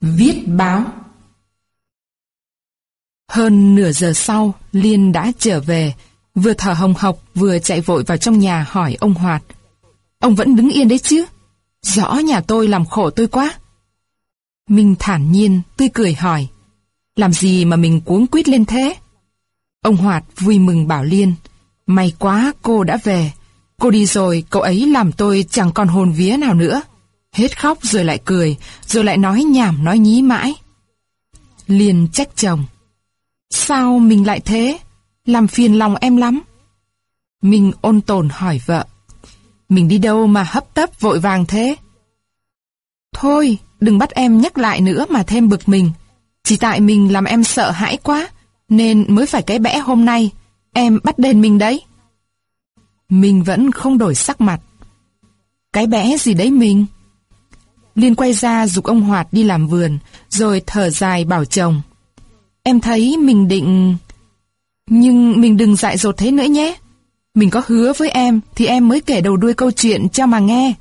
Viết báo Hơn nửa giờ sau, Liên đã trở về, vừa thở hồng hộc vừa chạy vội vào trong nhà hỏi ông Hoạt. Ông vẫn đứng yên đấy chứ? Rõ nhà tôi làm khổ tôi quá. Minh thản nhiên, tươi cười hỏi. Làm gì mà mình cuống quýt lên thế? Ông Hoạt vui mừng bảo Liên. May quá cô đã về. Cô đi rồi, cậu ấy làm tôi chẳng còn hồn vía nào nữa. Hết khóc rồi lại cười, rồi lại nói nhảm nói nhí mãi. liền trách chồng. Sao mình lại thế? Làm phiền lòng em lắm. Mình ôn tồn hỏi vợ. Mình đi đâu mà hấp tấp vội vàng thế? Thôi, đừng bắt em nhắc lại nữa mà thêm bực mình. Chỉ tại mình làm em sợ hãi quá, nên mới phải cái bẽ hôm nay. Em bắt đền mình đấy. Mình vẫn không đổi sắc mặt. Cái bẽ gì đấy mình? Liên quay ra dục ông Hoạt đi làm vườn, rồi thở dài bảo chồng. Em thấy mình định... Nhưng mình đừng dại dột thế nữa nhé. Mình có hứa với em thì em mới kể đầu đuôi câu chuyện cho mà nghe.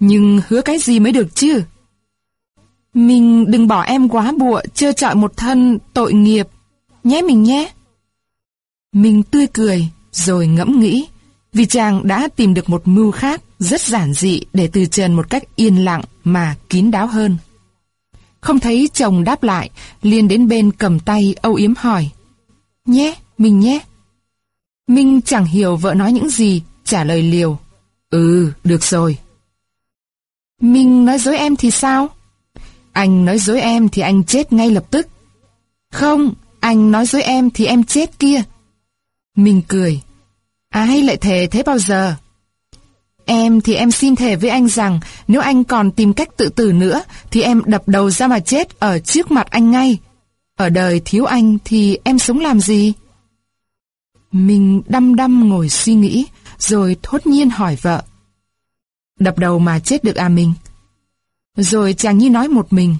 Nhưng hứa cái gì mới được chứ? Mình đừng bỏ em quá bụa, chưa chọi một thân tội nghiệp. Nhé mình nhé. Mình tươi cười, rồi ngẫm nghĩ, vì chàng đã tìm được một mưu khác rất giản dị để từ trần một cách yên lặng mà kín đáo hơn. Không thấy chồng đáp lại, liền đến bên cầm tay âu yếm hỏi. Nhé, mình nhé. Minh chẳng hiểu vợ nói những gì, trả lời liều. Ừ, được rồi. Minh nói dối em thì sao? Anh nói dối em thì anh chết ngay lập tức. Không, anh nói dối em thì em chết kia. Minh cười. Ai lại thề thế bao giờ? Em thì em xin thề với anh rằng nếu anh còn tìm cách tự tử nữa thì em đập đầu ra mà chết ở trước mặt anh ngay. Ở đời thiếu anh thì em sống làm gì? Mình đăm đăm ngồi suy nghĩ rồi thốt nhiên hỏi vợ. Đập đầu mà chết được à mình? Rồi chàng như nói một mình.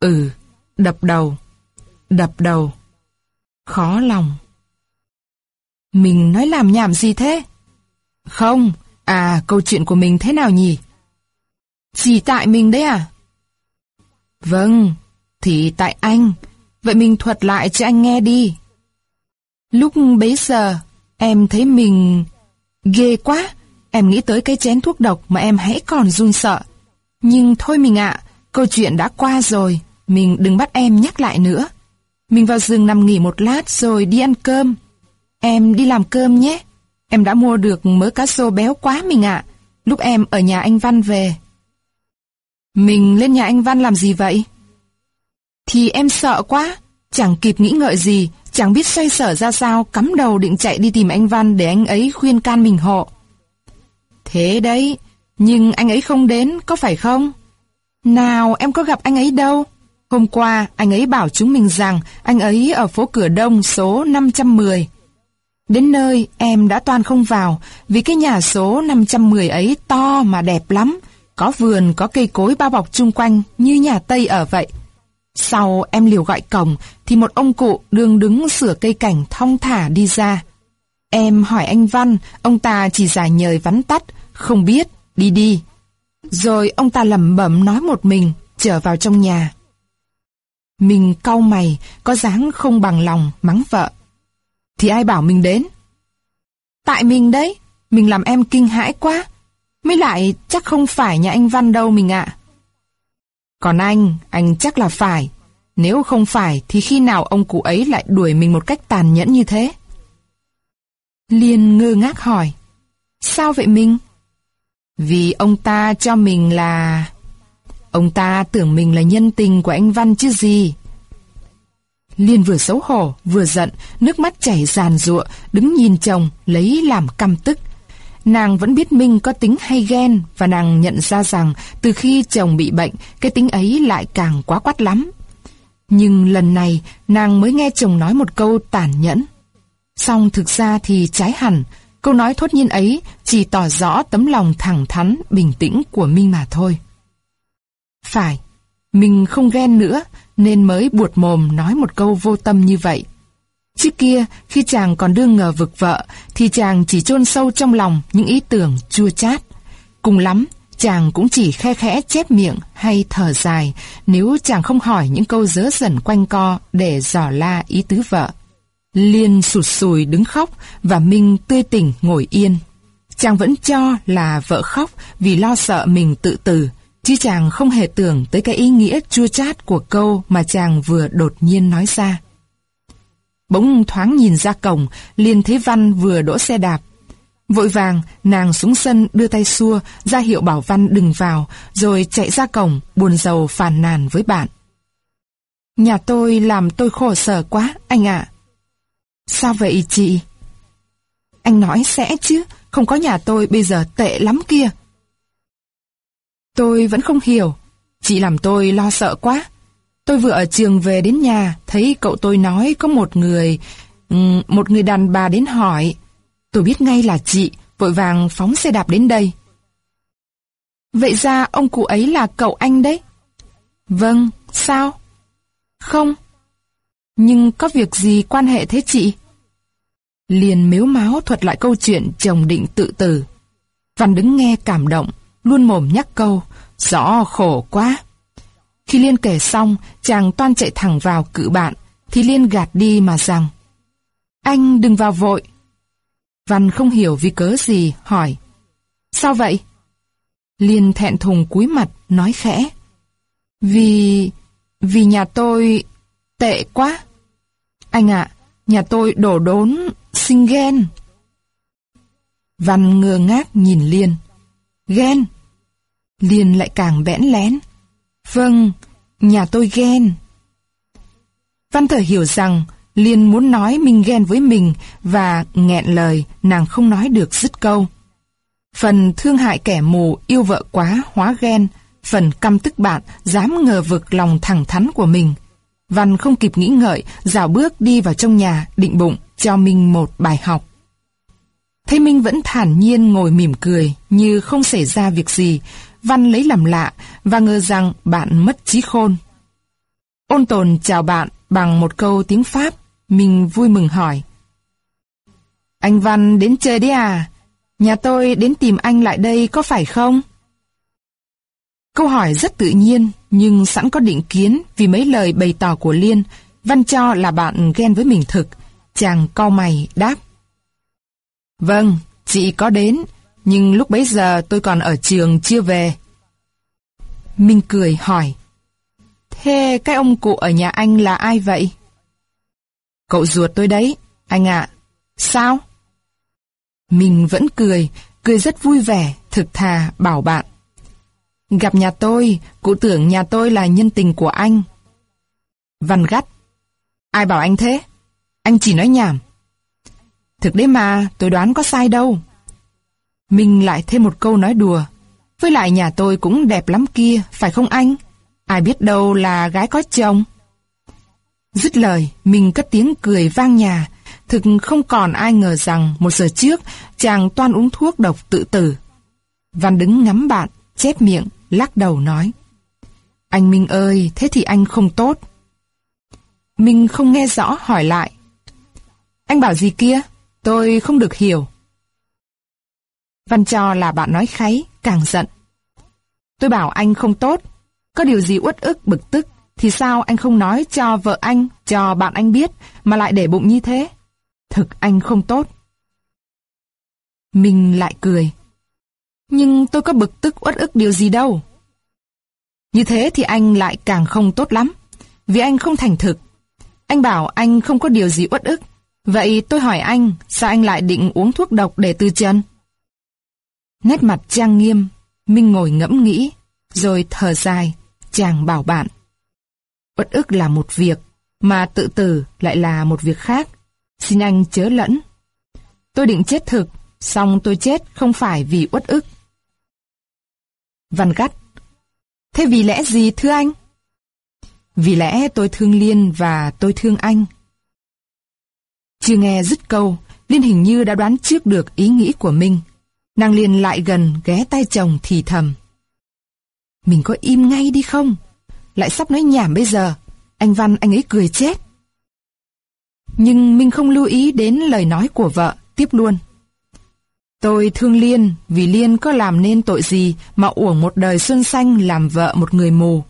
Ừ, đập đầu, đập đầu. Khó lòng. Mình nói làm nhảm gì thế? Không, à câu chuyện của mình thế nào nhỉ? Chỉ tại mình đấy à? Vâng, thì tại anh. Vậy mình thuật lại cho anh nghe đi. Lúc bấy giờ, em thấy mình... Ghê quá, em nghĩ tới cái chén thuốc độc mà em hãy còn run sợ. Nhưng thôi mình ạ, câu chuyện đã qua rồi, mình đừng bắt em nhắc lại nữa. Mình vào giường nằm nghỉ một lát rồi đi ăn cơm. Em đi làm cơm nhé. Em đã mua được mớ cá sô béo quá mình ạ. Lúc em ở nhà anh Văn về. Mình lên nhà anh Văn làm gì vậy? Thì em sợ quá. Chẳng kịp nghĩ ngợi gì. Chẳng biết xoay sở ra sao. Cắm đầu định chạy đi tìm anh Văn để anh ấy khuyên can mình hộ. Thế đấy. Nhưng anh ấy không đến, có phải không? Nào, em có gặp anh ấy đâu? Hôm qua, anh ấy bảo chúng mình rằng anh ấy ở phố Cửa Đông số 510. Đến nơi em đã toàn không vào vì cái nhà số 510 ấy to mà đẹp lắm. Có vườn, có cây cối bao bọc chung quanh như nhà Tây ở vậy. Sau em liều gọi cổng thì một ông cụ đường đứng sửa cây cảnh thong thả đi ra. Em hỏi anh Văn, ông ta chỉ giải nhời vắn tắt, không biết, đi đi. Rồi ông ta lẩm bẩm nói một mình, trở vào trong nhà. Mình cau mày, có dáng không bằng lòng, mắng vợ. Thì ai bảo mình đến? Tại mình đấy, mình làm em kinh hãi quá. Mới lại chắc không phải nhà anh Văn đâu mình ạ. Còn anh, anh chắc là phải. Nếu không phải thì khi nào ông cụ ấy lại đuổi mình một cách tàn nhẫn như thế? Liên ngơ ngác hỏi. Sao vậy mình? Vì ông ta cho mình là... Ông ta tưởng mình là nhân tình của anh Văn chứ gì. Liên vừa xấu hổ, vừa giận, nước mắt chảy ràn rụa, đứng nhìn chồng, lấy làm căm tức. Nàng vẫn biết Minh có tính hay ghen và nàng nhận ra rằng từ khi chồng bị bệnh, cái tính ấy lại càng quá quát lắm. Nhưng lần này, nàng mới nghe chồng nói một câu tàn nhẫn. Xong thực ra thì trái hẳn, câu nói thốt nhiên ấy chỉ tỏ rõ tấm lòng thẳng thắn, bình tĩnh của Minh mà thôi. Phải, mình không ghen nữa, nên mới buột mồm nói một câu vô tâm như vậy. Trước kia, khi chàng còn đương ngờ vực vợ, thì chàng chỉ chôn sâu trong lòng những ý tưởng chua chát. Cùng lắm, chàng cũng chỉ khe khẽ chép miệng hay thở dài nếu chàng không hỏi những câu dớ dẩn quanh co để dò la ý tứ vợ. Liên sụt sùi đứng khóc và Minh tươi tỉnh ngồi yên. Chàng vẫn cho là vợ khóc vì lo sợ mình tự tử, chứ chàng không hề tưởng tới cái ý nghĩa chua chát của câu mà chàng vừa đột nhiên nói ra. Bỗng thoáng nhìn ra cổng, liền thấy Văn vừa đỗ xe đạp. Vội vàng, nàng xuống sân đưa tay xua, ra hiệu bảo Văn đừng vào, rồi chạy ra cổng, buồn rầu phàn nàn với bạn. Nhà tôi làm tôi khổ sở quá, anh ạ. Sao vậy chị? Anh nói sẽ chứ, không có nhà tôi bây giờ tệ lắm kia. Tôi vẫn không hiểu, chị làm tôi lo sợ quá. Tôi vừa ở trường về đến nhà, thấy cậu tôi nói có một người, ừ, một người đàn bà đến hỏi. Tôi biết ngay là chị, vội vàng phóng xe đạp đến đây. Vậy ra ông cụ ấy là cậu anh đấy? Vâng, sao? Không. Nhưng có việc gì quan hệ thế chị? Liền miếu máu thuật lại câu chuyện chồng định tự tử. Văn đứng nghe cảm động, luôn mồm nhắc câu, rõ khổ quá. Khi Liên kể xong, chàng toan chạy thẳng vào cự bạn, thì Liên gạt đi mà rằng Anh đừng vào vội. Văn không hiểu vì cớ gì, hỏi Sao vậy? Liên thẹn thùng cúi mặt, nói khẽ Vì... vì nhà tôi... tệ quá. Anh ạ, nhà tôi đổ đốn, sinh ghen. Văn ngơ ngác nhìn Liên. Ghen? Liên lại càng bẽn lén. Vâng, nhà tôi ghen. Văn thở hiểu rằng Liên muốn nói mình ghen với mình và nghẹn lời nàng không nói được dứt câu. Phần thương hại kẻ mù yêu vợ quá hóa ghen, phần căm tức bạn dám ngờ vực lòng thẳng thắn của mình. Văn không kịp nghĩ ngợi, dạo bước đi vào trong nhà, định bụng, cho Minh một bài học. Thấy Minh vẫn thản nhiên ngồi mỉm cười, như không xảy ra việc gì, Văn lấy làm lạ và ngờ rằng bạn mất trí khôn. Ôn tồn chào bạn bằng một câu tiếng Pháp, mình vui mừng hỏi. Anh Văn đến chơi đấy à? Nhà tôi đến tìm anh lại đây có phải không? Câu hỏi rất tự nhiên, nhưng sẵn có định kiến vì mấy lời bày tỏ của Liên, Văn cho là bạn ghen với mình thực. Chàng cau mày đáp. Vâng, chị có đến, nhưng lúc bấy giờ tôi còn ở trường chưa về. Minh cười hỏi. Thế cái ông cụ ở nhà anh là ai vậy? Cậu ruột tôi đấy, anh ạ. Sao? Mình vẫn cười, cười rất vui vẻ, thực thà, bảo bạn. Gặp nhà tôi, cụ tưởng nhà tôi là nhân tình của anh. Văn gắt. Ai bảo anh thế? Anh chỉ nói nhảm. Thực đấy mà, tôi đoán có sai đâu. Mình lại thêm một câu nói đùa. Với lại nhà tôi cũng đẹp lắm kia, phải không anh? Ai biết đâu là gái có chồng. Dứt lời, mình cất tiếng cười vang nhà. Thực không còn ai ngờ rằng một giờ trước chàng toan uống thuốc độc tự tử. Văn đứng ngắm bạn, chép miệng, lắc đầu nói. Anh Minh ơi, thế thì anh không tốt. Minh không nghe rõ hỏi lại. Anh bảo gì kia? Tôi không được hiểu. Văn cho là bạn nói kháy, càng giận. Tôi bảo anh không tốt. Có điều gì uất ức bực tức, thì sao anh không nói cho vợ anh, cho bạn anh biết, mà lại để bụng như thế? Thực anh không tốt. Mình lại cười. Nhưng tôi có bực tức uất ức điều gì đâu. Như thế thì anh lại càng không tốt lắm, vì anh không thành thực. Anh bảo anh không có điều gì uất ức, vậy tôi hỏi anh, sao anh lại định uống thuốc độc để từ chân? Nét mặt trang nghiêm, Minh ngồi ngẫm nghĩ, rồi thở dài, chàng bảo bạn. Uất ức là một việc, mà tự tử lại là một việc khác. Xin anh chớ lẫn. Tôi định chết thực, xong tôi chết không phải vì uất ức. Văn gắt. Thế vì lẽ gì thưa anh? Vì lẽ tôi thương Liên và tôi thương anh. Chưa nghe dứt câu, Liên hình như đã đoán trước được ý nghĩ của mình. Nàng liền lại gần ghé tay chồng thì thầm. Mình có im ngay đi không? Lại sắp nói nhảm bây giờ. Anh Văn anh ấy cười chết. Nhưng mình không lưu ý đến lời nói của vợ, tiếp luôn. Tôi thương Liên vì Liên có làm nên tội gì mà uổng một đời xuân xanh làm vợ một người mù.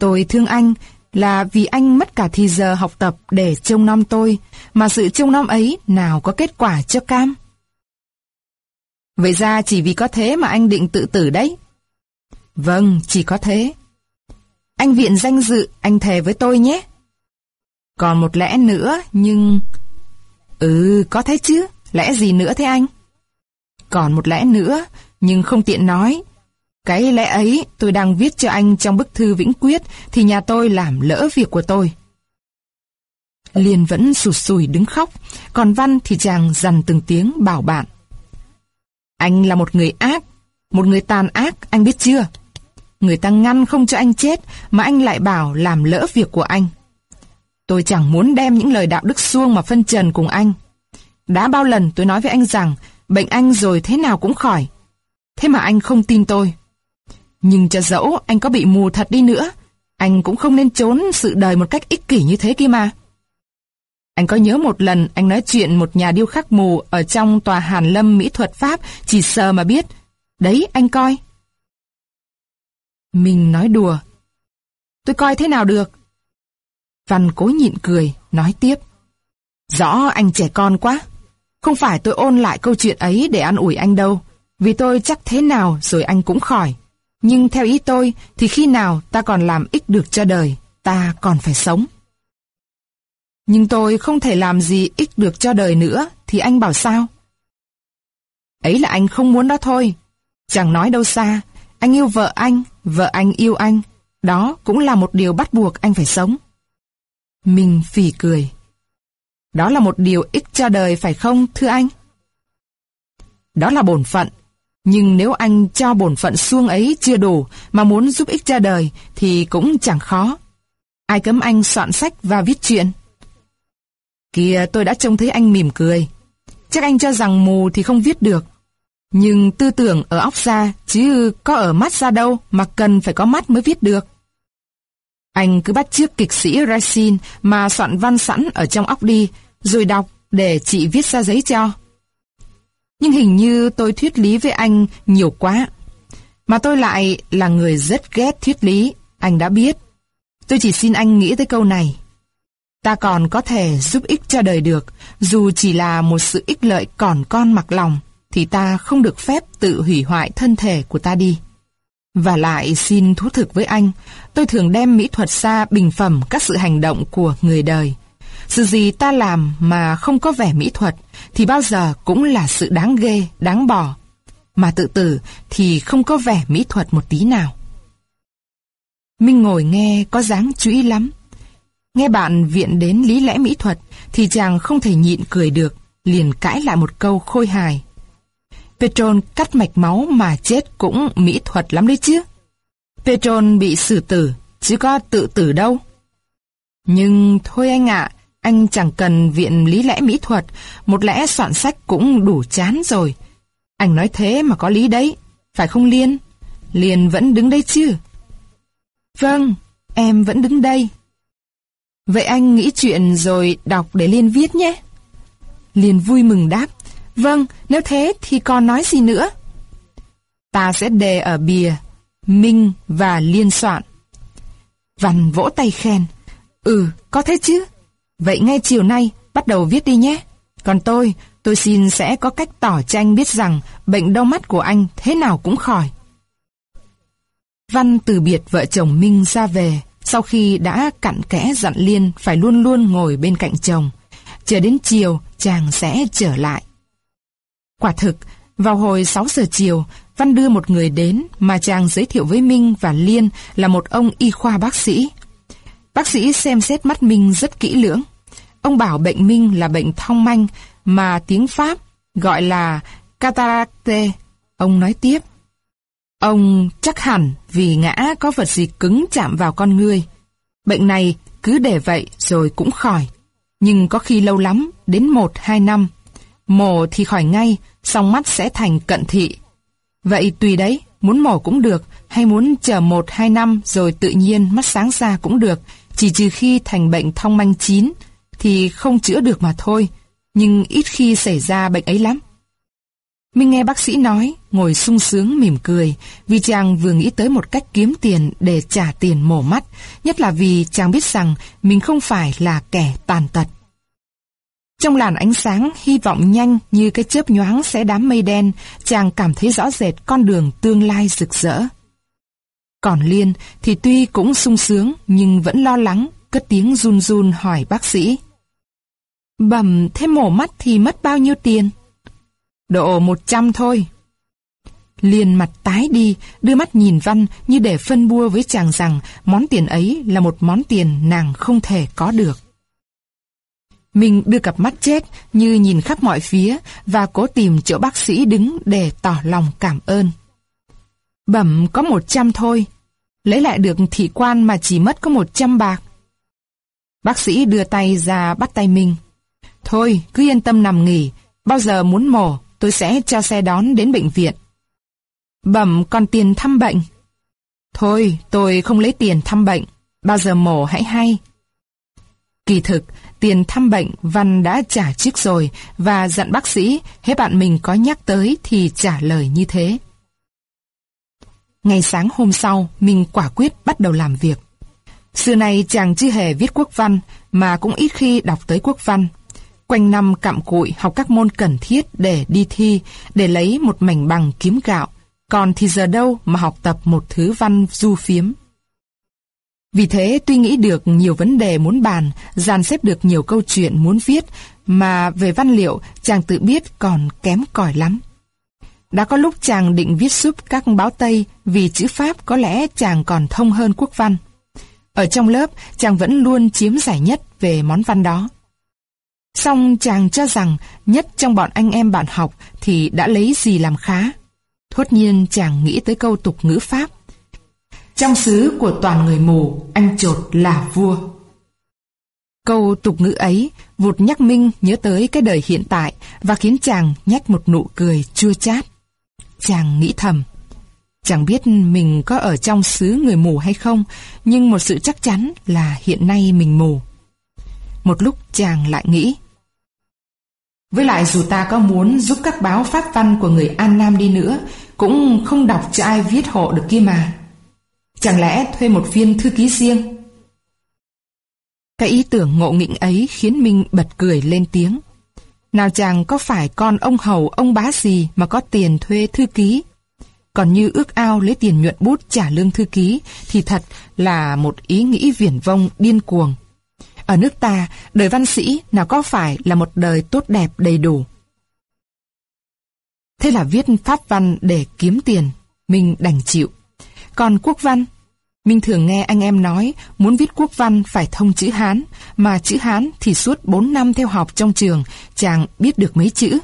Tôi thương anh là vì anh mất cả thì giờ học tập để trông nom tôi, mà sự trông nom ấy nào có kết quả cho cam. Vậy ra chỉ vì có thế mà anh định tự tử đấy. Vâng, chỉ có thế. Anh viện danh dự, anh thề với tôi nhé. Còn một lẽ nữa, nhưng... Ừ, có thế chứ, lẽ gì nữa thế anh? Còn một lẽ nữa, nhưng không tiện nói. Cái lẽ ấy tôi đang viết cho anh trong bức thư vĩnh quyết thì nhà tôi làm lỡ việc của tôi. Liên vẫn sụt sùi đứng khóc, còn Văn thì chàng dằn từng tiếng bảo bạn. Anh là một người ác, một người tàn ác, anh biết chưa? Người ta ngăn không cho anh chết mà anh lại bảo làm lỡ việc của anh. Tôi chẳng muốn đem những lời đạo đức xuông mà phân trần cùng anh. Đã bao lần tôi nói với anh rằng bệnh anh rồi thế nào cũng khỏi. Thế mà anh không tin tôi. Nhưng cho dẫu anh có bị mù thật đi nữa, anh cũng không nên trốn sự đời một cách ích kỷ như thế kia mà. Anh có nhớ một lần anh nói chuyện một nhà điêu khắc mù ở trong tòa Hàn Lâm Mỹ thuật Pháp chỉ sờ mà biết. Đấy, anh coi. Mình nói đùa. Tôi coi thế nào được? Văn cố nhịn cười, nói tiếp. Rõ anh trẻ con quá. Không phải tôi ôn lại câu chuyện ấy để ăn ủi anh đâu. Vì tôi chắc thế nào rồi anh cũng khỏi. Nhưng theo ý tôi thì khi nào ta còn làm ích được cho đời, ta còn phải sống. Nhưng tôi không thể làm gì ích được cho đời nữa, thì anh bảo sao? Ấy là anh không muốn đó thôi. Chẳng nói đâu xa, anh yêu vợ anh, vợ anh yêu anh. Đó cũng là một điều bắt buộc anh phải sống. Mình phỉ cười. Đó là một điều ích cho đời phải không, thưa anh? Đó là bổn phận. Nhưng nếu anh cho bổn phận xuông ấy chưa đủ mà muốn giúp ích cho đời thì cũng chẳng khó. Ai cấm anh soạn sách và viết chuyện? Kìa tôi đã trông thấy anh mỉm cười. Chắc anh cho rằng mù thì không viết được. Nhưng tư tưởng ở óc ra chứ có ở mắt ra đâu mà cần phải có mắt mới viết được. Anh cứ bắt chước kịch sĩ Racine mà soạn văn sẵn ở trong óc đi, rồi đọc để chị viết ra giấy cho. Nhưng hình như tôi thuyết lý với anh nhiều quá. Mà tôi lại là người rất ghét thuyết lý, anh đã biết. Tôi chỉ xin anh nghĩ tới câu này. Ta còn có thể giúp ích cho đời được, dù chỉ là một sự ích lợi còn con mặc lòng, thì ta không được phép tự hủy hoại thân thể của ta đi. Và lại xin thú thực với anh, tôi thường đem mỹ thuật ra bình phẩm các sự hành động của người đời. Sự gì ta làm mà không có vẻ mỹ thuật thì bao giờ cũng là sự đáng ghê, đáng bỏ. Mà tự tử thì không có vẻ mỹ thuật một tí nào. Minh ngồi nghe có dáng chú ý lắm. Nghe bạn viện đến lý lẽ mỹ thuật thì chàng không thể nhịn cười được, liền cãi lại một câu khôi hài. Petron cắt mạch máu mà chết cũng mỹ thuật lắm đấy chứ. Petron bị xử tử, chứ có tự tử đâu. Nhưng thôi anh ạ, anh chẳng cần viện lý lẽ mỹ thuật, một lẽ soạn sách cũng đủ chán rồi. Anh nói thế mà có lý đấy, phải không Liên? Liên vẫn đứng đây chứ? Vâng, em vẫn đứng đây. Vậy anh nghĩ chuyện rồi đọc để Liên viết nhé. Liên vui mừng đáp. Vâng, nếu thế thì còn nói gì nữa? Ta sẽ đề ở bìa, Minh và Liên soạn. Văn vỗ tay khen. Ừ, có thế chứ. Vậy ngay chiều nay, bắt đầu viết đi nhé. Còn tôi, tôi xin sẽ có cách tỏ cho anh biết rằng bệnh đau mắt của anh thế nào cũng khỏi. Văn từ biệt vợ chồng Minh ra về, sau khi đã cặn kẽ dặn Liên phải luôn luôn ngồi bên cạnh chồng. Chờ đến chiều, chàng sẽ trở lại. Quả thực, vào hồi 6 giờ chiều, Văn đưa một người đến mà chàng giới thiệu với Minh và Liên là một ông y khoa bác sĩ. Bác sĩ xem xét mắt Minh rất kỹ lưỡng. Ông bảo bệnh Minh là bệnh thong manh mà tiếng Pháp gọi là cataracte. Ông nói tiếp. Ông chắc hẳn vì ngã có vật gì cứng chạm vào con người. Bệnh này cứ để vậy rồi cũng khỏi. Nhưng có khi lâu lắm, đến một hai năm. Mổ thì khỏi ngay, song mắt sẽ thành cận thị. Vậy tùy đấy, muốn mổ cũng được, hay muốn chờ một hai năm rồi tự nhiên mắt sáng ra cũng được, chỉ trừ khi thành bệnh thông manh chín, thì không chữa được mà thôi, nhưng ít khi xảy ra bệnh ấy lắm. Minh nghe bác sĩ nói, ngồi sung sướng mỉm cười, vì chàng vừa nghĩ tới một cách kiếm tiền để trả tiền mổ mắt, nhất là vì chàng biết rằng mình không phải là kẻ tàn tật. Trong làn ánh sáng hy vọng nhanh như cái chớp nhoáng sẽ đám mây đen, chàng cảm thấy rõ rệt con đường tương lai rực rỡ. Còn Liên thì tuy cũng sung sướng nhưng vẫn lo lắng, cất tiếng run run hỏi bác sĩ. Bẩm thế mổ mắt thì mất bao nhiêu tiền? Độ một trăm thôi. liền mặt tái đi, đưa mắt nhìn Văn như để phân bua với chàng rằng món tiền ấy là một món tiền nàng không thể có được. Mình đưa cặp mắt chết như nhìn khắp mọi phía và cố tìm chỗ bác sĩ đứng để tỏ lòng cảm ơn. Bẩm có một trăm thôi. Lấy lại được thị quan mà chỉ mất có một trăm bạc. Bác sĩ đưa tay ra bắt tay mình. Thôi, cứ yên tâm nằm nghỉ. Bao giờ muốn mổ, tôi sẽ cho xe đón đến bệnh viện. Bẩm còn tiền thăm bệnh. Thôi, tôi không lấy tiền thăm bệnh. Bao giờ mổ hãy hay. Kỳ thực, tiền thăm bệnh Văn đã trả trước rồi và dặn bác sĩ hết bạn mình có nhắc tới thì trả lời như thế. Ngày sáng hôm sau, mình quả quyết bắt đầu làm việc. Xưa này chàng chưa hề viết quốc văn, mà cũng ít khi đọc tới quốc văn. Quanh năm cặm cụi học các môn cần thiết để đi thi, để lấy một mảnh bằng kiếm gạo. Còn thì giờ đâu mà học tập một thứ văn du phiếm. Vì thế tuy nghĩ được nhiều vấn đề muốn bàn, dàn xếp được nhiều câu chuyện muốn viết, mà về văn liệu chàng tự biết còn kém cỏi lắm. Đã có lúc chàng định viết giúp các báo Tây vì chữ Pháp có lẽ chàng còn thông hơn quốc văn. Ở trong lớp, chàng vẫn luôn chiếm giải nhất về món văn đó. Xong chàng cho rằng nhất trong bọn anh em bạn học thì đã lấy gì làm khá. Thốt nhiên chàng nghĩ tới câu tục ngữ Pháp. Trong xứ của toàn người mù, anh trột là vua. Câu tục ngữ ấy vụt nhắc Minh nhớ tới cái đời hiện tại và khiến chàng nhách một nụ cười chua chát. Chàng nghĩ thầm. Chẳng biết mình có ở trong xứ người mù hay không, nhưng một sự chắc chắn là hiện nay mình mù. Một lúc chàng lại nghĩ. Với lại dù ta có muốn giúp các báo phát văn của người An Nam đi nữa, cũng không đọc cho ai viết hộ được kia mà. Chẳng lẽ thuê một viên thư ký riêng? Cái ý tưởng ngộ nghĩnh ấy khiến Minh bật cười lên tiếng. Nào chàng có phải con ông hầu ông bá gì mà có tiền thuê thư ký? Còn như ước ao lấy tiền nhuận bút trả lương thư ký thì thật là một ý nghĩ viển vông điên cuồng. Ở nước ta, đời văn sĩ nào có phải là một đời tốt đẹp đầy đủ. Thế là viết pháp văn để kiếm tiền, mình đành chịu. Còn quốc văn, mình thường nghe anh em nói muốn viết quốc văn phải thông chữ Hán, mà chữ Hán thì suốt 4 năm theo học trong trường, chàng biết được mấy chữ.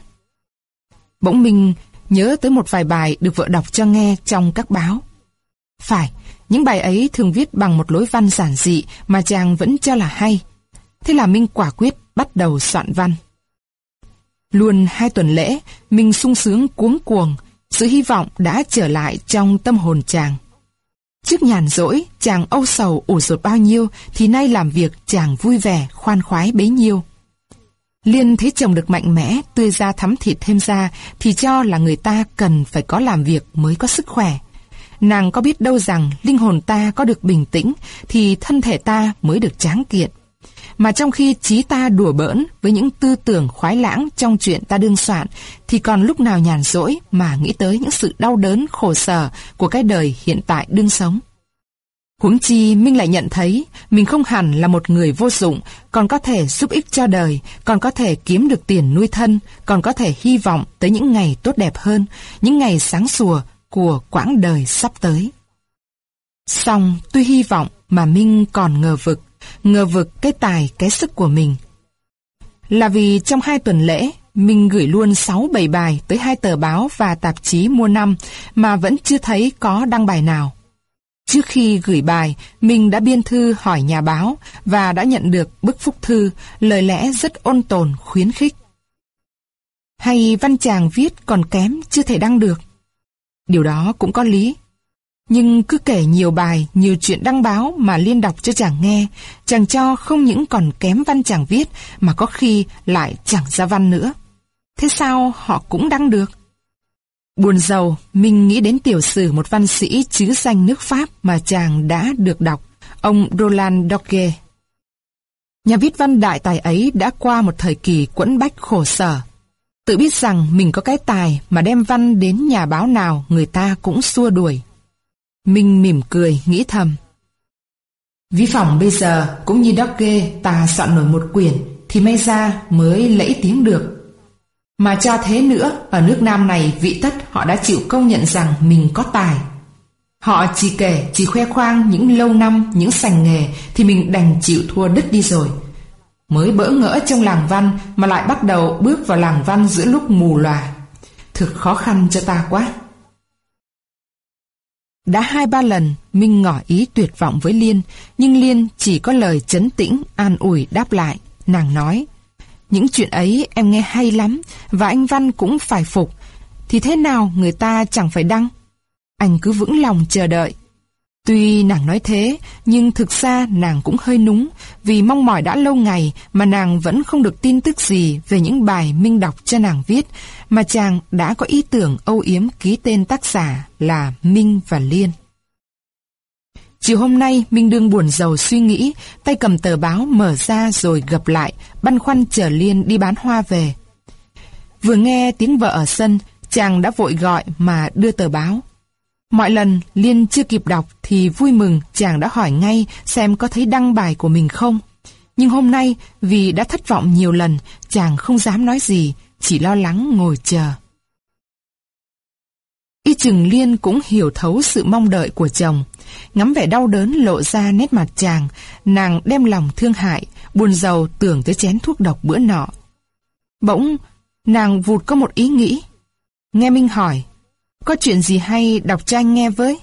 Bỗng mình nhớ tới một vài bài được vợ đọc cho nghe trong các báo. Phải, những bài ấy thường viết bằng một lối văn giản dị mà chàng vẫn cho là hay. Thế là Minh quả quyết bắt đầu soạn văn. Luôn hai tuần lễ, Minh sung sướng cuống cuồng, sự hy vọng đã trở lại trong tâm hồn chàng. Trước nhàn rỗi, chàng âu sầu ủ rột bao nhiêu, thì nay làm việc chàng vui vẻ, khoan khoái bấy nhiêu. Liên thấy chồng được mạnh mẽ, tươi ra thắm thịt thêm ra, thì cho là người ta cần phải có làm việc mới có sức khỏe. Nàng có biết đâu rằng linh hồn ta có được bình tĩnh, thì thân thể ta mới được tráng kiện. Mà trong khi trí ta đùa bỡn với những tư tưởng khoái lãng trong chuyện ta đương soạn, thì còn lúc nào nhàn rỗi mà nghĩ tới những sự đau đớn khổ sở của cái đời hiện tại đương sống. Huống chi Minh lại nhận thấy mình không hẳn là một người vô dụng, còn có thể giúp ích cho đời, còn có thể kiếm được tiền nuôi thân, còn có thể hy vọng tới những ngày tốt đẹp hơn, những ngày sáng sủa của quãng đời sắp tới. Xong, tuy hy vọng mà Minh còn ngờ vực, ngờ vực cái tài, cái sức của mình. Là vì trong hai tuần lễ, mình gửi luôn 6-7 bài tới hai tờ báo và tạp chí mua năm mà vẫn chưa thấy có đăng bài nào. Trước khi gửi bài, mình đã biên thư hỏi nhà báo và đã nhận được bức phúc thư, lời lẽ rất ôn tồn, khuyến khích. Hay văn chàng viết còn kém, chưa thể đăng được. Điều đó cũng có lý. Nhưng cứ kể nhiều bài, nhiều chuyện đăng báo mà liên đọc cho chàng nghe, chàng cho không những còn kém văn chàng viết mà có khi lại chẳng ra văn nữa. Thế sao họ cũng đăng được? Buồn giàu, mình nghĩ đến tiểu sử một văn sĩ chứ danh nước Pháp mà chàng đã được đọc, ông Roland Doge. Nhà viết văn đại tài ấy đã qua một thời kỳ quẫn bách khổ sở. Tự biết rằng mình có cái tài mà đem văn đến nhà báo nào người ta cũng xua đuổi. Minh mỉm cười, nghĩ thầm. Ví phòng bây giờ cũng như Dogge ta soạn nổi một quyển thì may ra mới lẫy tiếng được. Mà cho thế nữa, ở nước Nam này vị tất họ đã chịu công nhận rằng mình có tài. Họ chỉ kể, chỉ khoe khoang những lâu năm, những sành nghề thì mình đành chịu thua đứt đi rồi. Mới bỡ ngỡ trong làng văn mà lại bắt đầu bước vào làng văn giữa lúc mù lòa. Thực khó khăn cho ta quá. Đã hai ba lần Minh ngỏ ý tuyệt vọng với Liên, nhưng Liên chỉ có lời chấn tĩnh, an ủi đáp lại. Nàng nói, những chuyện ấy em nghe hay lắm, và anh Văn cũng phải phục. Thì thế nào người ta chẳng phải đăng? Anh cứ vững lòng chờ đợi. Tuy nàng nói thế, nhưng thực ra nàng cũng hơi núng, vì mong mỏi đã lâu ngày mà nàng vẫn không được tin tức gì về những bài Minh đọc cho nàng viết, mà chàng đã có ý tưởng âu yếm ký tên tác giả là Minh và Liên. Chiều hôm nay, Minh Đương buồn giàu suy nghĩ, tay cầm tờ báo mở ra rồi gập lại, băn khoăn chờ Liên đi bán hoa về. Vừa nghe tiếng vợ ở sân, chàng đã vội gọi mà đưa tờ báo. Mọi lần Liên chưa kịp đọc thì vui mừng chàng đã hỏi ngay xem có thấy đăng bài của mình không. Nhưng hôm nay vì đã thất vọng nhiều lần, chàng không dám nói gì, chỉ lo lắng ngồi chờ. Y chừng Liên cũng hiểu thấu sự mong đợi của chồng. Ngắm vẻ đau đớn lộ ra nét mặt chàng, nàng đem lòng thương hại, buồn giàu tưởng tới chén thuốc độc bữa nọ. Bỗng, nàng vụt có một ý nghĩ. Nghe Minh hỏi, có chuyện gì hay đọc cho anh nghe với?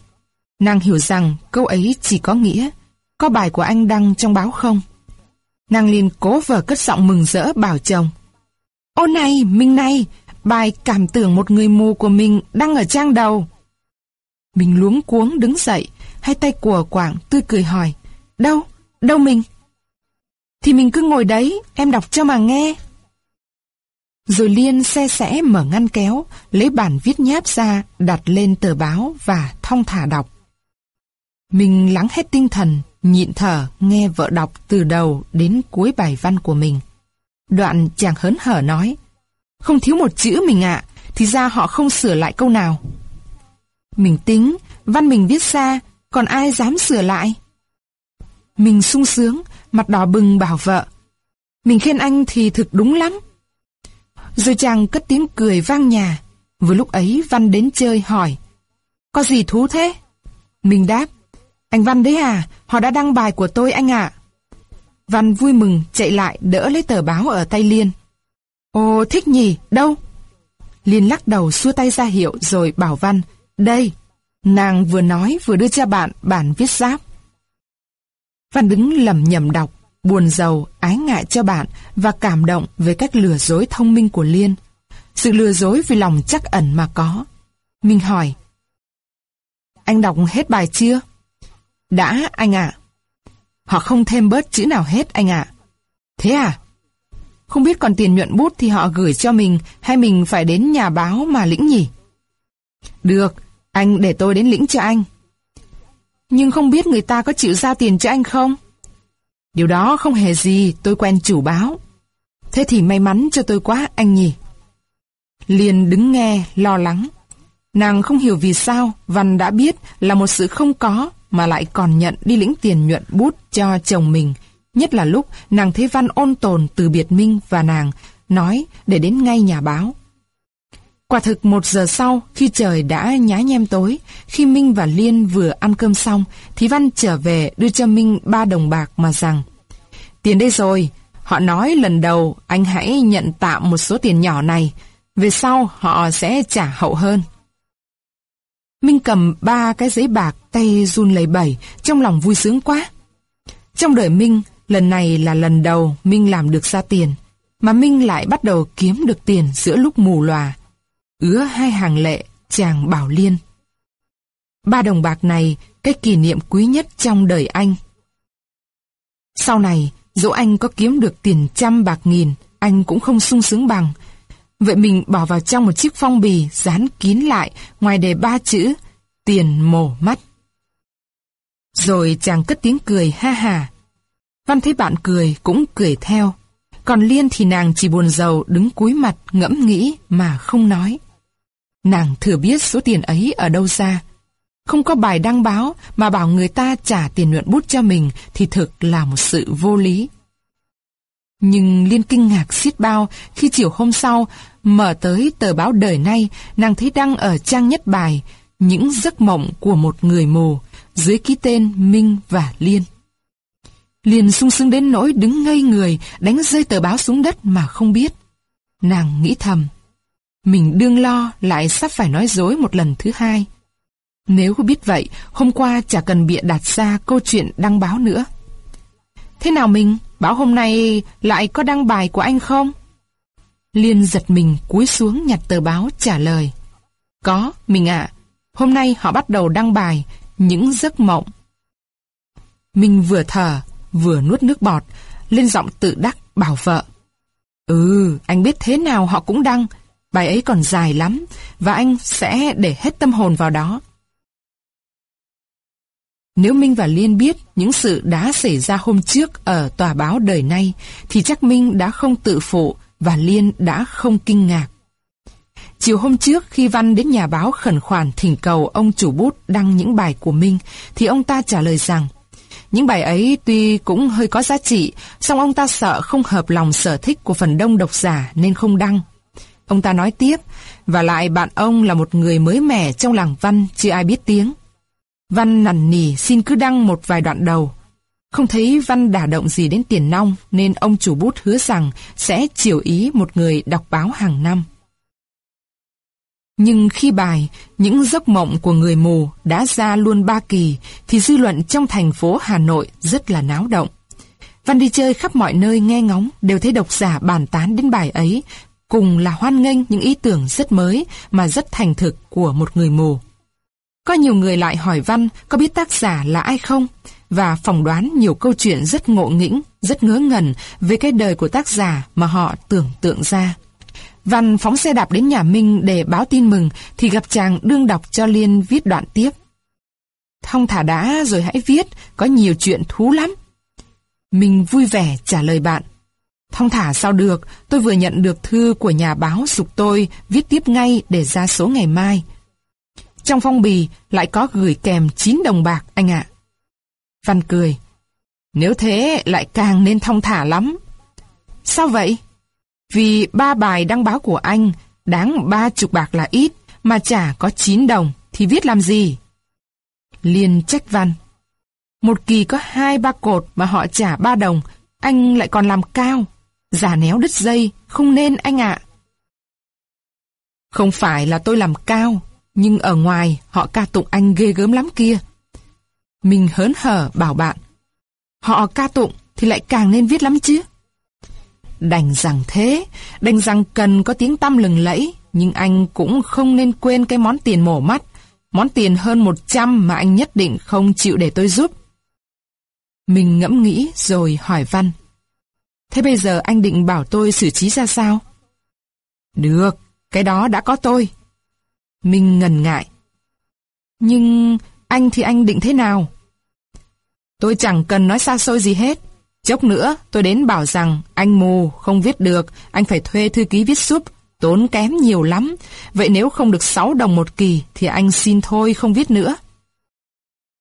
Nàng hiểu rằng câu ấy chỉ có nghĩa, có bài của anh đăng trong báo không? Nàng liền cố vờ cất giọng mừng rỡ bảo chồng. Ô này, Minh này, bài cảm tưởng một người mù của mình đang ở trang đầu. Mình luống cuống đứng dậy, hai tay của quảng tươi cười hỏi. Đâu? Đâu mình? Thì mình cứ ngồi đấy, em đọc cho mà nghe. Rồi Liên xe sẽ mở ngăn kéo, lấy bản viết nháp ra, đặt lên tờ báo và thong thả đọc. Mình lắng hết tinh thần, nhịn thở, nghe vợ đọc từ đầu đến cuối bài văn của mình. Đoạn chàng hớn hở nói, không thiếu một chữ mình ạ, thì ra họ không sửa lại câu nào. Mình tính, văn mình viết ra, còn ai dám sửa lại? Mình sung sướng, mặt đỏ bừng bảo vợ. Mình khen anh thì thực đúng lắm. Rồi chàng cất tiếng cười vang nhà. Vừa lúc ấy Văn đến chơi hỏi. Có gì thú thế? Mình đáp. Anh Văn đấy à, họ đã đăng bài của tôi anh ạ. Văn vui mừng chạy lại đỡ lấy tờ báo ở tay Liên. Ồ thích nhỉ, đâu? Liên lắc đầu xua tay ra hiệu rồi bảo Văn. Đây, nàng vừa nói vừa đưa cho bạn bản viết giáp. Văn đứng lầm nhầm đọc, buồn giàu, ái ngại cho bạn và cảm động về cách lừa dối thông minh của Liên. Sự lừa dối vì lòng chắc ẩn mà có. mình hỏi. Anh đọc hết bài chưa? Đã, anh ạ. Họ không thêm bớt chữ nào hết, anh ạ. Thế à? Không biết còn tiền nhuận bút thì họ gửi cho mình hay mình phải đến nhà báo mà lĩnh nhỉ? Được, anh để tôi đến lĩnh cho anh. Nhưng không biết người ta có chịu ra tiền cho anh không? Điều đó không hề gì, tôi quen chủ báo. Thế thì may mắn cho tôi quá, anh nhỉ? Liền đứng nghe, lo lắng. Nàng không hiểu vì sao Văn đã biết là một sự không có mà lại còn nhận đi lĩnh tiền nhuận bút cho chồng mình. Nhất là lúc nàng thấy Văn ôn tồn từ biệt Minh và nàng nói để đến ngay nhà báo. Quả thực một giờ sau, khi trời đã nhá nhem tối, khi Minh và Liên vừa ăn cơm xong, thì Văn trở về đưa cho Minh ba đồng bạc mà rằng Tiền đây rồi, họ nói lần đầu anh hãy nhận tạm một số tiền nhỏ này, về sau họ sẽ trả hậu hơn. Minh cầm ba cái giấy bạc tay run lẩy bẩy, trong lòng vui sướng quá. Trong đời Minh, lần này là lần đầu Minh làm được ra tiền, mà Minh lại bắt đầu kiếm được tiền giữa lúc mù lòa ứa hai hàng lệ, chàng Bảo Liên. Ba đồng bạc này, cái kỷ niệm quý nhất trong đời anh. Sau này, dẫu anh có kiếm được tiền trăm bạc nghìn, anh cũng không sung sướng bằng. Vậy mình bỏ vào trong một chiếc phong bì dán kín lại ngoài đề ba chữ tiền mổ mắt. Rồi chàng cất tiếng cười ha hà. Văn thấy bạn cười cũng cười theo. Còn Liên thì nàng chỉ buồn giàu đứng cúi mặt ngẫm nghĩ mà không nói. Nàng thừa biết số tiền ấy ở đâu ra. Không có bài đăng báo mà bảo người ta trả tiền nhuận bút cho mình thì thực là một sự vô lý. Nhưng Liên kinh ngạc xiết bao khi chiều hôm sau mở tới tờ báo đời nay, nàng thấy đăng ở trang nhất bài những giấc mộng của một người mù dưới ký tên Minh và Liên. Liên sung sướng đến nỗi đứng ngây người, đánh rơi tờ báo xuống đất mà không biết. Nàng nghĩ thầm. Mình đương lo lại sắp phải nói dối một lần thứ hai. Nếu biết vậy, hôm qua chả cần bịa đặt ra câu chuyện đăng báo nữa. Thế nào mình, báo hôm nay lại có đăng bài của anh không? Liên giật mình cúi xuống nhặt tờ báo trả lời. Có, mình ạ. hôm nay họ bắt đầu đăng bài Những giấc mộng. mình vừa thở, vừa nuốt nước bọt, lên giọng tự đắc bảo vợ. Ừ, anh biết thế nào họ cũng đăng, bài ấy còn dài lắm, và anh sẽ để hết tâm hồn vào đó. Nếu Minh và Liên biết những sự đã xảy ra hôm trước ở tòa báo đời nay, thì chắc Minh đã không tự phụ và Liên đã không kinh ngạc. Chiều hôm trước khi Văn đến nhà báo khẩn khoản thỉnh cầu ông chủ bút đăng những bài của Minh, thì ông ta trả lời rằng những bài ấy tuy cũng hơi có giá trị, song ông ta sợ không hợp lòng sở thích của phần đông độc giả nên không đăng. Ông ta nói tiếp, và lại bạn ông là một người mới mẻ trong làng văn, chưa ai biết tiếng. Văn nằn nỉ xin cứ đăng một vài đoạn đầu. Không thấy Văn đả động gì đến tiền nong nên ông chủ bút hứa rằng sẽ chiều ý một người đọc báo hàng năm. Nhưng khi bài Những giấc mộng của người mù đã ra luôn ba kỳ thì dư luận trong thành phố Hà Nội rất là náo động. Văn đi chơi khắp mọi nơi nghe ngóng đều thấy độc giả bàn tán đến bài ấy cùng là hoan nghênh những ý tưởng rất mới mà rất thành thực của một người mù. Có nhiều người lại hỏi Văn có biết tác giả là ai không và phỏng đoán nhiều câu chuyện rất ngộ nghĩnh, rất ngớ ngẩn về cái đời của tác giả mà họ tưởng tượng ra. Văn phóng xe đạp đến nhà Minh để báo tin mừng thì gặp chàng đương đọc cho Liên viết đoạn tiếp. Thông thả đã rồi hãy viết, có nhiều chuyện thú lắm. Minh vui vẻ trả lời bạn. Thông thả sao được, tôi vừa nhận được thư của nhà báo dục tôi viết tiếp ngay để ra số ngày mai. Trong phong bì lại có gửi kèm 9 đồng bạc anh ạ. Văn cười. Nếu thế lại càng nên thông thả lắm. Sao vậy? Vì ba bài đăng báo của anh đáng ba chục bạc là ít, mà chả có 9 đồng, thì viết làm gì? Liên trách văn. Một kỳ có hai ba cột mà họ trả ba đồng, anh lại còn làm cao. Giả néo đứt dây, không nên anh ạ. Không phải là tôi làm cao, nhưng ở ngoài họ ca tụng anh ghê gớm lắm kia. Mình hớn hở bảo bạn. Họ ca tụng thì lại càng nên viết lắm chứ. Đành rằng thế, đành rằng cần có tiếng tăm lừng lẫy, nhưng anh cũng không nên quên cái món tiền mổ mắt, món tiền hơn 100 mà anh nhất định không chịu để tôi giúp. Mình ngẫm nghĩ rồi hỏi Văn. Thế bây giờ anh định bảo tôi xử trí ra sao? Được, cái đó đã có tôi. Mình ngần ngại. Nhưng anh thì anh định thế nào? Tôi chẳng cần nói xa xôi gì hết. Chốc nữa tôi đến bảo rằng anh mù, không viết được, anh phải thuê thư ký viết giúp, tốn kém nhiều lắm. Vậy nếu không được 6 đồng một kỳ thì anh xin thôi không viết nữa.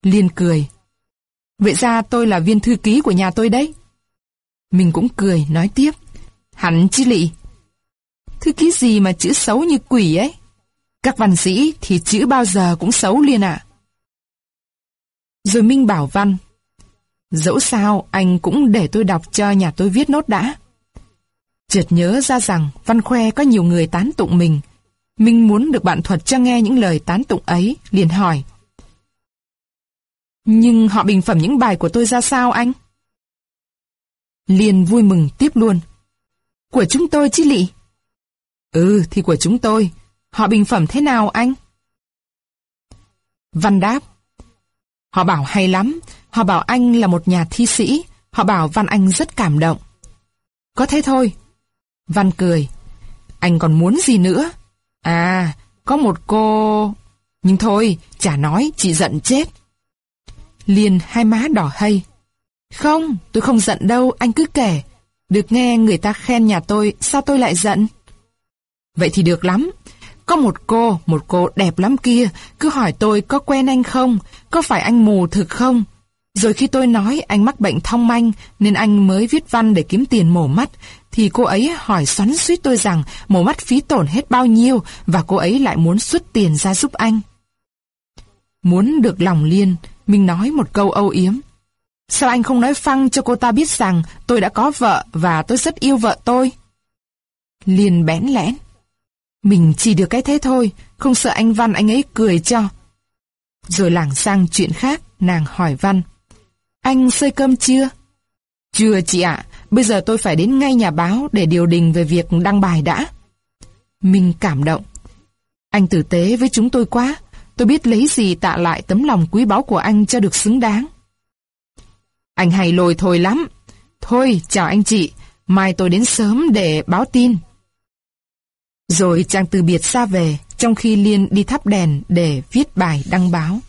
Liên cười. Vậy ra tôi là viên thư ký của nhà tôi đấy. Mình cũng cười nói tiếp. Hẳn chứ lị. Thư ký gì mà chữ xấu như quỷ ấy. Các văn sĩ thì chữ bao giờ cũng xấu liền ạ. Rồi Minh bảo Văn Dẫu sao, anh cũng để tôi đọc cho nhà tôi viết nốt đã. Chợt nhớ ra rằng Văn Khoe có nhiều người tán tụng mình. minh muốn được bạn thuật cho nghe những lời tán tụng ấy, liền hỏi. Nhưng họ bình phẩm những bài của tôi ra sao anh? Liền vui mừng tiếp luôn. Của chúng tôi chứ lị? Ừ, thì của chúng tôi. Họ bình phẩm thế nào anh? Văn đáp. Họ bảo hay lắm, Họ bảo anh là một nhà thi sĩ, họ bảo Văn Anh rất cảm động. Có thế thôi. Văn cười. Anh còn muốn gì nữa? À, có một cô... Nhưng thôi, chả nói, chị giận chết. Liên hai má đỏ hay. Không, tôi không giận đâu, anh cứ kể. Được nghe người ta khen nhà tôi, sao tôi lại giận? Vậy thì được lắm. Có một cô, một cô đẹp lắm kia, cứ hỏi tôi có quen anh không, có phải anh mù thực không? Rồi khi tôi nói anh mắc bệnh thông manh nên anh mới viết văn để kiếm tiền mổ mắt, thì cô ấy hỏi xoắn suýt tôi rằng mổ mắt phí tổn hết bao nhiêu và cô ấy lại muốn xuất tiền ra giúp anh. Muốn được lòng Liên, mình nói một câu âu yếm. Sao anh không nói phăng cho cô ta biết rằng tôi đã có vợ và tôi rất yêu vợ tôi? liền bén lẽn. Mình chỉ được cái thế thôi, không sợ anh Văn anh ấy cười cho. Rồi lảng sang chuyện khác, nàng hỏi Văn. Anh xơi cơm chưa? Chưa chị ạ, bây giờ tôi phải đến ngay nhà báo để điều đình về việc đăng bài đã. Mình cảm động. Anh tử tế với chúng tôi quá, tôi biết lấy gì tạ lại tấm lòng quý báu của anh cho được xứng đáng. Anh hay lồi thôi lắm. Thôi, chào anh chị, mai tôi đến sớm để báo tin. Rồi chàng từ biệt xa về, trong khi Liên đi thắp đèn để viết bài đăng báo.